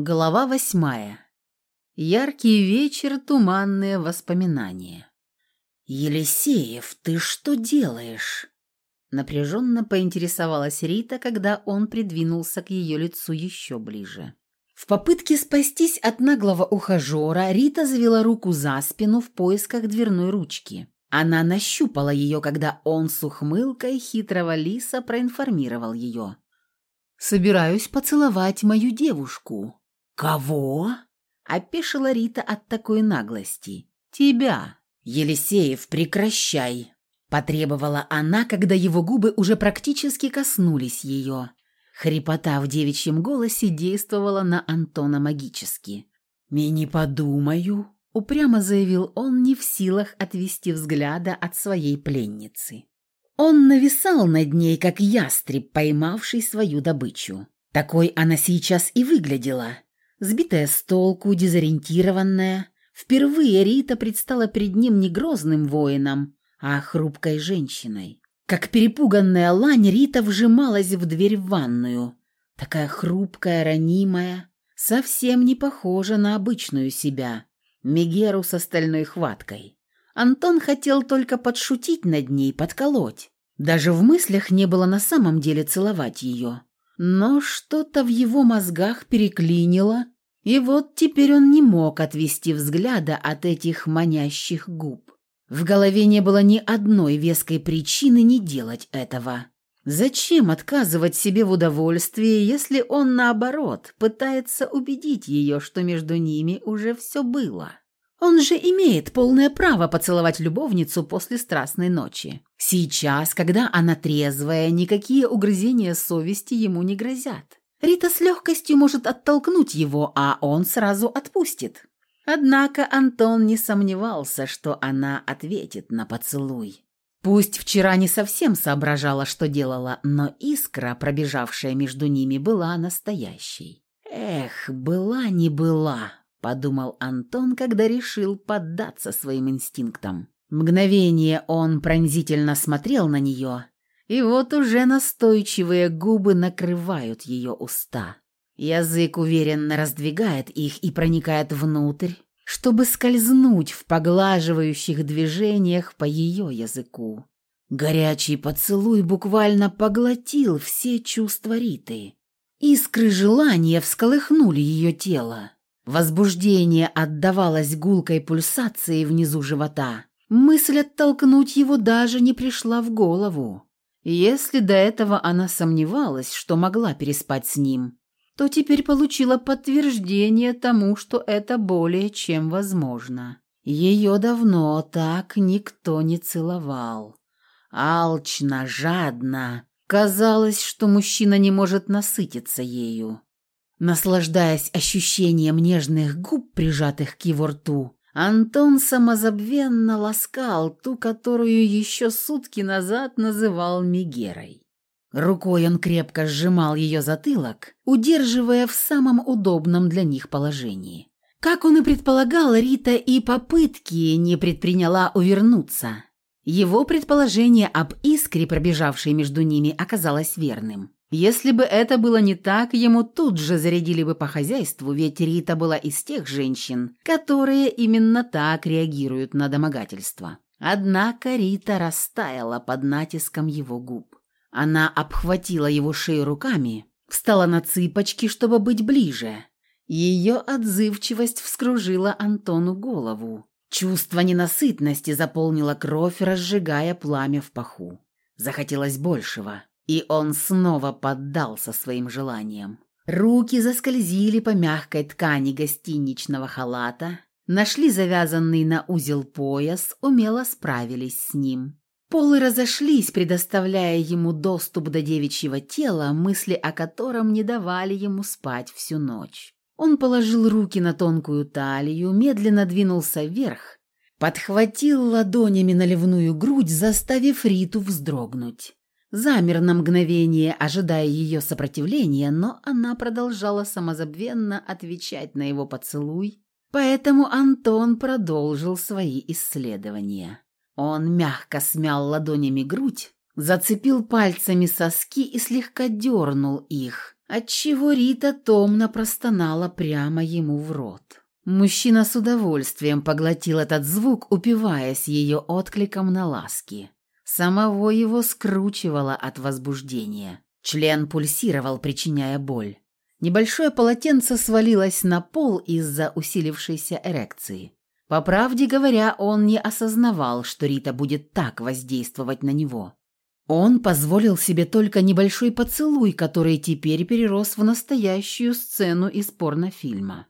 Глава восьмая. Яркий вечер, туманные воспоминания. «Елисеев, ты что делаешь?» Напряженно поинтересовалась Рита, когда он придвинулся к ее лицу еще ближе. В попытке спастись от наглого ухажера Рита завела руку за спину в поисках дверной ручки. Она нащупала ее, когда он с ухмылкой хитрого лиса проинформировал ее. «Собираюсь поцеловать мою девушку». «Кого?» – опешила Рита от такой наглости. «Тебя». «Елисеев, прекращай!» – потребовала она, когда его губы уже практически коснулись ее. Хрипота в девичьем голосе действовала на Антона магически. «Я не подумаю», – упрямо заявил он, не в силах отвести взгляда от своей пленницы. Он нависал над ней, как ястреб, поймавший свою добычу. Такой она сейчас и выглядела – Сбитая с толку, дезориентированная, впервые Рита предстала перед ним не грозным воином, а хрупкой женщиной. Как перепуганная лань, Рита вжималась в дверь в ванную. Такая хрупкая, ранимая, совсем не похожа на обычную себя, Мегеру с остальной хваткой. Антон хотел только подшутить над ней, подколоть. Даже в мыслях не было на самом деле целовать ее. Но что-то в его мозгах переклинило, и вот теперь он не мог отвести взгляда от этих манящих губ. В голове не было ни одной веской причины не делать этого. Зачем отказывать себе в удовольствии, если он, наоборот, пытается убедить ее, что между ними уже все было? Он же имеет полное право поцеловать любовницу после страстной ночи. Сейчас, когда она трезвая, никакие угрызения совести ему не грозят. Рита с легкостью может оттолкнуть его, а он сразу отпустит. Однако Антон не сомневался, что она ответит на поцелуй. Пусть вчера не совсем соображала, что делала, но искра, пробежавшая между ними, была настоящей. Эх, была не была, – подумал Антон, когда решил поддаться своим инстинктам. Мгновение он пронзительно смотрел на нее, и вот уже настойчивые губы накрывают ее уста. Язык уверенно раздвигает их и проникает внутрь, чтобы скользнуть в поглаживающих движениях по ее языку. Горячий поцелуй буквально поглотил все чувства Риты. Искры желания всколыхнули ее тело. Возбуждение отдавалось гулкой пульсацией внизу живота. Мысль оттолкнуть его даже не пришла в голову. Если до этого она сомневалась, что могла переспать с ним, то теперь получила подтверждение тому, что это более чем возможно. Ее давно так никто не целовал. Алчно, жадно. Казалось, что мужчина не может насытиться ею. Наслаждаясь ощущением нежных губ, прижатых к его рту, Антон самозабвенно ласкал ту, которую еще сутки назад называл Мегерой. Рукой он крепко сжимал ее затылок, удерживая в самом удобном для них положении. Как он и предполагал, Рита и попытки не предприняла увернуться. Его предположение об искре, пробежавшей между ними, оказалось верным. Если бы это было не так, ему тут же зарядили бы по хозяйству, ведь Рита была из тех женщин, которые именно так реагируют на домогательство. Однако Рита растаяла под натиском его губ. Она обхватила его шею руками, встала на цыпочки, чтобы быть ближе. Ее отзывчивость вскружила Антону голову. Чувство ненасытности заполнило кровь, разжигая пламя в паху. Захотелось большего. И он снова поддался своим желаниям. Руки заскользили по мягкой ткани гостиничного халата, нашли завязанный на узел пояс, умело справились с ним. Полы разошлись, предоставляя ему доступ до девичьего тела, мысли о котором не давали ему спать всю ночь. Он положил руки на тонкую талию, медленно двинулся вверх, подхватил ладонями наливную грудь, заставив Риту вздрогнуть замер на мгновение, ожидая ее сопротивления, но она продолжала самозабвенно отвечать на его поцелуй, поэтому Антон продолжил свои исследования. Он мягко смял ладонями грудь, зацепил пальцами соски и слегка дернул их, отчего Рита томно простонала прямо ему в рот. Мужчина с удовольствием поглотил этот звук, упиваясь ее откликом на ласки. Самого его скручивало от возбуждения. Член пульсировал, причиняя боль. Небольшое полотенце свалилось на пол из-за усилившейся эрекции. По правде говоря, он не осознавал, что Рита будет так воздействовать на него. Он позволил себе только небольшой поцелуй, который теперь перерос в настоящую сцену из порнофильма.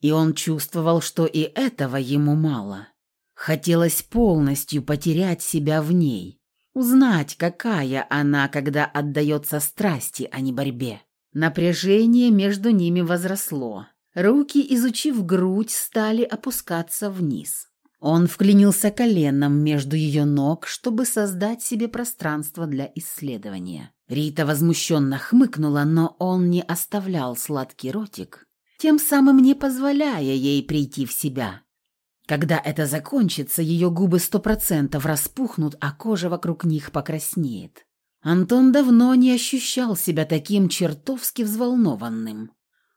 И он чувствовал, что и этого ему мало. Хотелось полностью потерять себя в ней, узнать, какая она, когда отдается страсти, а не борьбе. Напряжение между ними возросло. Руки, изучив грудь, стали опускаться вниз. Он вклинился коленом между ее ног, чтобы создать себе пространство для исследования. Рита возмущенно хмыкнула, но он не оставлял сладкий ротик, тем самым не позволяя ей прийти в себя. Когда это закончится, ее губы сто процентов распухнут, а кожа вокруг них покраснеет. Антон давно не ощущал себя таким чертовски взволнованным.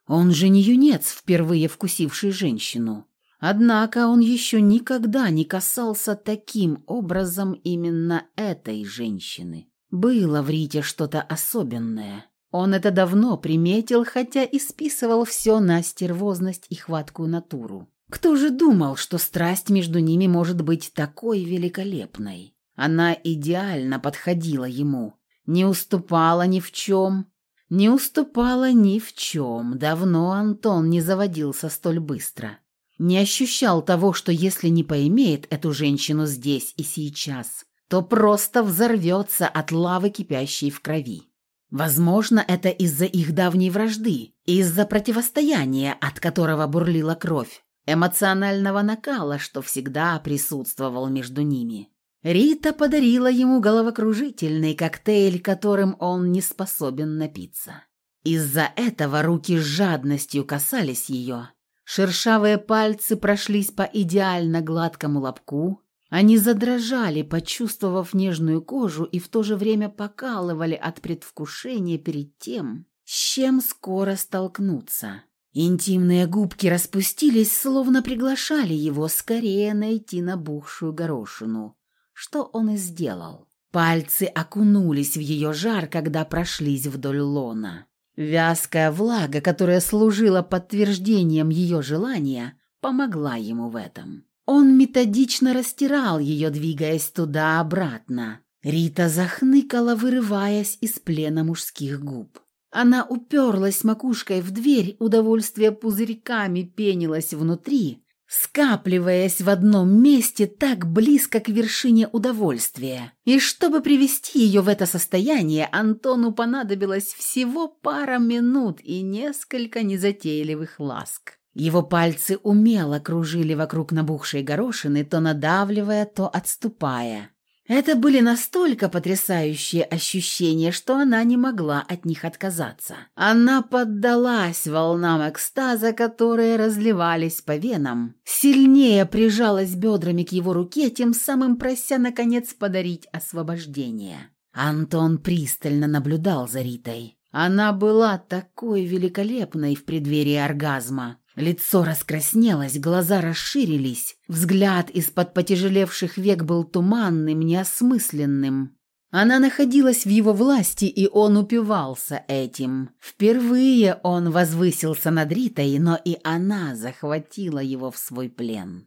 Он же не юнец, впервые вкусивший женщину. Однако он еще никогда не касался таким образом именно этой женщины. Было в Рите что-то особенное. Он это давно приметил, хотя и списывал все на стервозность и хваткую натуру. Кто же думал, что страсть между ними может быть такой великолепной? Она идеально подходила ему, не уступала ни в чем, не уступала ни в чем. Давно Антон не заводился столь быстро. Не ощущал того, что если не поимеет эту женщину здесь и сейчас, то просто взорвется от лавы, кипящей в крови. Возможно, это из-за их давней вражды, из-за противостояния, от которого бурлила кровь, эмоционального накала, что всегда присутствовал между ними. Рита подарила ему головокружительный коктейль, которым он не способен напиться. Из-за этого руки с жадностью касались ее. Шершавые пальцы прошлись по идеально гладкому лобку, они задрожали, почувствовав нежную кожу, и в то же время покалывали от предвкушения перед тем, с чем скоро столкнуться. Интимные губки распустились, словно приглашали его скорее найти набухшую горошину, что он и сделал. Пальцы окунулись в ее жар, когда прошлись вдоль лона. Вязкая влага, которая служила подтверждением ее желания, помогла ему в этом. Он методично растирал ее, двигаясь туда-обратно. Рита захныкала, вырываясь из плена мужских губ. Она уперлась макушкой в дверь, удовольствие пузырьками пенилось внутри, скапливаясь в одном месте так близко к вершине удовольствия. И чтобы привести ее в это состояние, Антону понадобилось всего пара минут и несколько незатейливых ласк. Его пальцы умело кружили вокруг набухшей горошины, то надавливая, то отступая. Это были настолько потрясающие ощущения, что она не могла от них отказаться. Она поддалась волнам экстаза, которые разливались по венам, сильнее прижалась бедрами к его руке, тем самым прося, наконец, подарить освобождение. Антон пристально наблюдал за Ритой. Она была такой великолепной в преддверии оргазма, Лицо раскраснелось, глаза расширились, взгляд из-под потяжелевших век был туманным, неосмысленным. Она находилась в его власти, и он упивался этим. Впервые он возвысился над Ритой, но и она захватила его в свой плен.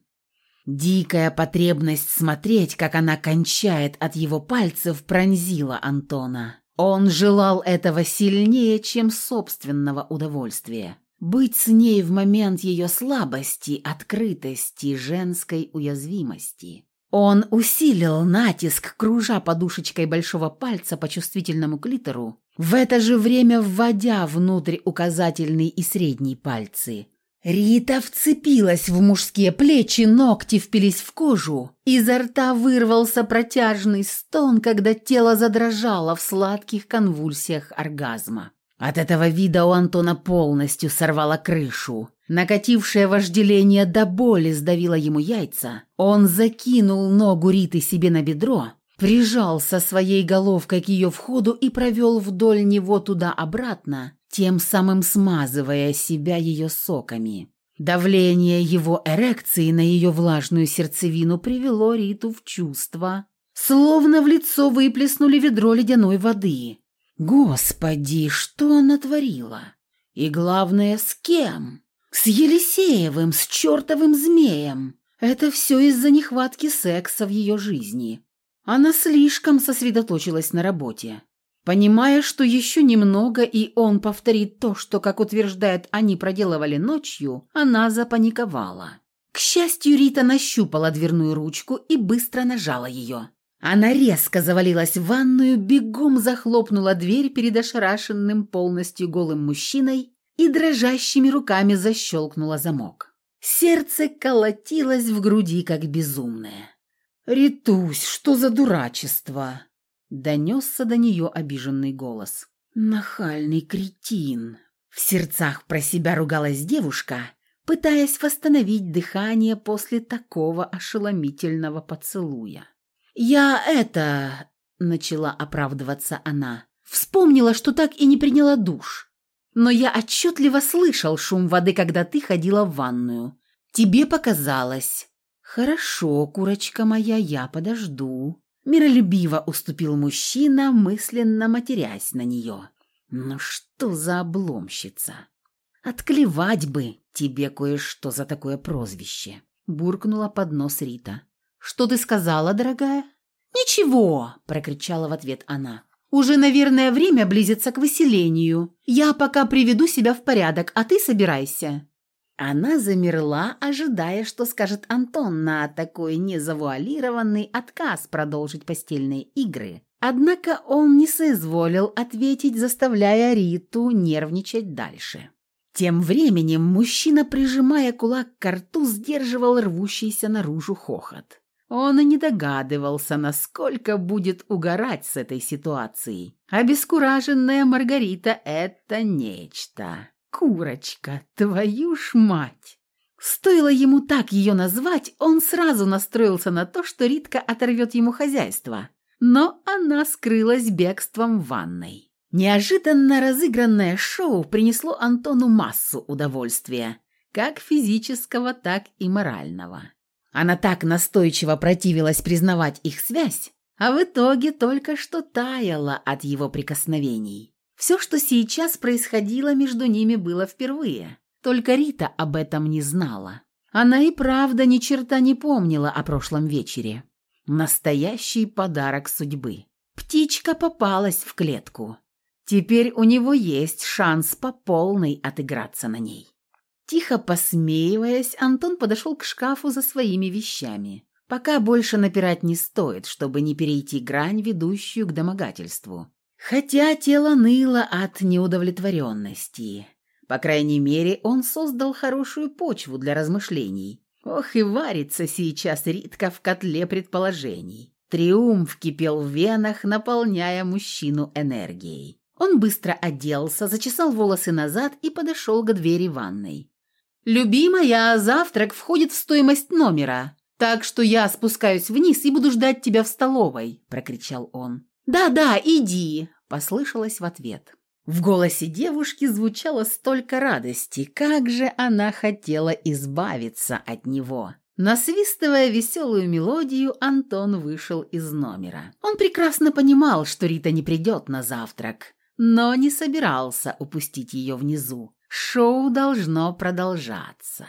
Дикая потребность смотреть, как она кончает от его пальцев, пронзила Антона. Он желал этого сильнее, чем собственного удовольствия. Быть с ней в момент ее слабости, открытости, женской уязвимости. Он усилил натиск, кружа подушечкой большого пальца по чувствительному клитору, в это же время вводя внутрь указательный и средний пальцы. Рита вцепилась в мужские плечи, ногти впились в кожу. Изо рта вырвался протяжный стон, когда тело задрожало в сладких конвульсиях оргазма. От этого вида у Антона полностью сорвало крышу. Накатившее вожделение до боли сдавило ему яйца. Он закинул ногу Риты себе на бедро, прижался своей головкой к ее входу и провел вдоль него туда-обратно, тем самым смазывая себя ее соками. Давление его эрекции на ее влажную сердцевину привело Риту в чувство, словно в лицо выплеснули ведро ледяной воды. Господи, что она творила? И главное, с кем? С Елисеевым, с чертовым змеем. Это все из-за нехватки секса в ее жизни. Она слишком сосредоточилась на работе. Понимая, что еще немного, и он повторит то, что, как утверждают, они проделывали ночью, она запаниковала. К счастью, Рита нащупала дверную ручку и быстро нажала ее. Она резко завалилась в ванную, бегом захлопнула дверь перед ошарашенным полностью голым мужчиной и дрожащими руками защелкнула замок. Сердце колотилось в груди, как безумное. «Ритусь, что за дурачество!» Донесся до нее обиженный голос. «Нахальный кретин!» В сердцах про себя ругалась девушка, пытаясь восстановить дыхание после такого ошеломительного поцелуя. «Я это...» — начала оправдываться она. «Вспомнила, что так и не приняла душ. Но я отчетливо слышал шум воды, когда ты ходила в ванную. Тебе показалось». «Хорошо, курочка моя, я подожду», Миролюбиво уступил мужчина, мысленно матерясь на нее. «Ну что за обломщица? Отклевать бы тебе кое-что за такое прозвище!» Буркнула под нос Рита. «Что ты сказала, дорогая?» «Ничего!» – прокричала в ответ она. «Уже, наверное, время близится к выселению. Я пока приведу себя в порядок, а ты собирайся». Она замерла, ожидая, что скажет Антон на такой незавуалированный отказ продолжить постельные игры. Однако он не соизволил ответить, заставляя Риту нервничать дальше. Тем временем мужчина, прижимая кулак к рту, сдерживал рвущийся наружу хохот. Он и не догадывался, насколько будет угорать с этой ситуацией. Обескураженная Маргарита – это нечто. Курочка, твою ж мать! Стоило ему так ее назвать, он сразу настроился на то, что Ритка оторвет ему хозяйство. Но она скрылась бегством в ванной. Неожиданно разыгранное шоу принесло Антону массу удовольствия, как физического, так и морального. Она так настойчиво противилась признавать их связь, а в итоге только что таяла от его прикосновений. Все, что сейчас происходило между ними, было впервые. Только Рита об этом не знала. Она и правда ни черта не помнила о прошлом вечере. Настоящий подарок судьбы. Птичка попалась в клетку. Теперь у него есть шанс по полной отыграться на ней. Тихо посмеиваясь, Антон подошел к шкафу за своими вещами. Пока больше напирать не стоит, чтобы не перейти грань, ведущую к домогательству. Хотя тело ныло от неудовлетворенности. По крайней мере, он создал хорошую почву для размышлений. Ох и варится сейчас Ритка в котле предположений. Триумф кипел в венах, наполняя мужчину энергией. Он быстро оделся, зачесал волосы назад и подошел к двери ванной. «Любимая, завтрак входит в стоимость номера, так что я спускаюсь вниз и буду ждать тебя в столовой», – прокричал он. «Да-да, иди!» – послышалось в ответ. В голосе девушки звучало столько радости, как же она хотела избавиться от него. Насвистывая веселую мелодию, Антон вышел из номера. Он прекрасно понимал, что Рита не придет на завтрак, но не собирался упустить ее внизу. Шоу должно продолжаться.